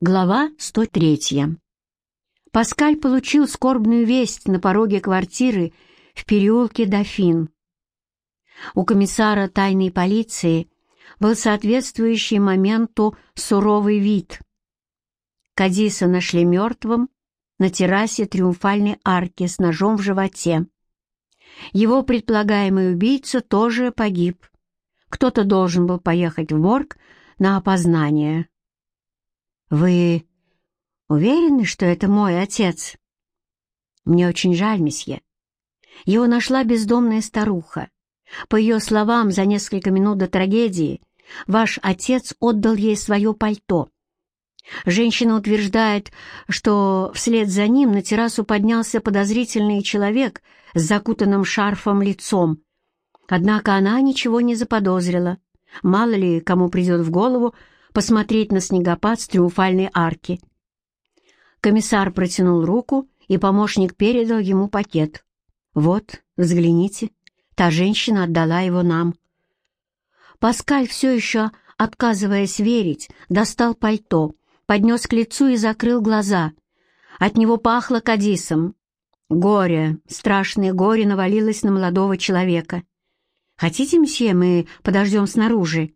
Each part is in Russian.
Глава 103. Паскаль получил скорбную весть на пороге квартиры в переулке Дофин. У комиссара тайной полиции был соответствующий моменту суровый вид. Кадиса нашли мертвым на террасе Триумфальной арки с ножом в животе. Его предполагаемый убийца тоже погиб. Кто-то должен был поехать в морг на опознание. «Вы уверены, что это мой отец?» «Мне очень жаль, месье. Его нашла бездомная старуха. По ее словам, за несколько минут до трагедии ваш отец отдал ей свое пальто. Женщина утверждает, что вслед за ним на террасу поднялся подозрительный человек с закутанным шарфом лицом. Однако она ничего не заподозрила. Мало ли кому придет в голову, посмотреть на снегопад с триумфальной арки. Комиссар протянул руку, и помощник передал ему пакет. «Вот, взгляните, та женщина отдала его нам». Паскаль, все еще отказываясь верить, достал пальто, поднес к лицу и закрыл глаза. От него пахло кадисом. Горе, страшное горе навалилось на молодого человека. «Хотите, мсье, мы подождем снаружи?»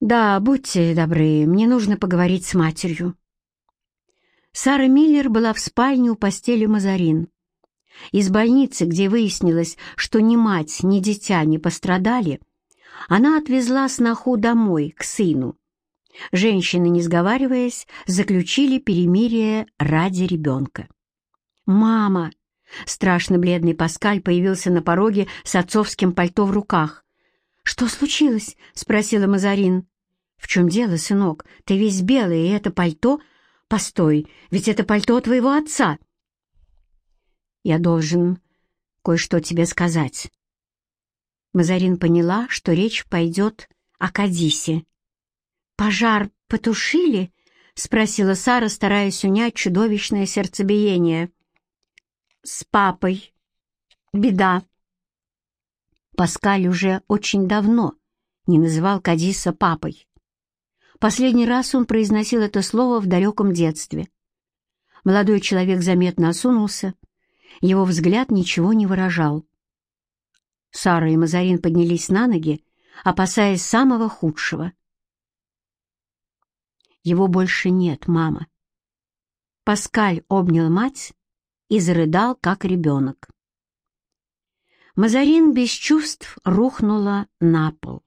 «Да, будьте добры, мне нужно поговорить с матерью». Сара Миллер была в спальне у постели Мазарин. Из больницы, где выяснилось, что ни мать, ни дитя не пострадали, она отвезла сноху домой, к сыну. Женщины, не сговариваясь, заключили перемирие ради ребенка. «Мама!» Страшно бледный Паскаль появился на пороге с отцовским пальто в руках. «Что случилось?» — спросила Мазарин. «В чем дело, сынок? Ты весь белый, и это пальто? Постой, ведь это пальто твоего отца!» «Я должен кое-что тебе сказать». Мазарин поняла, что речь пойдет о Кадисе. «Пожар потушили?» — спросила Сара, стараясь унять чудовищное сердцебиение. «С папой. Беда», Паскаль уже очень давно не называл Кадиса папой. Последний раз он произносил это слово в далеком детстве. Молодой человек заметно осунулся, его взгляд ничего не выражал. Сара и Мазарин поднялись на ноги, опасаясь самого худшего. «Его больше нет, мама». Паскаль обнял мать и зарыдал, как ребенок. Мазарин без чувств рухнула на пол.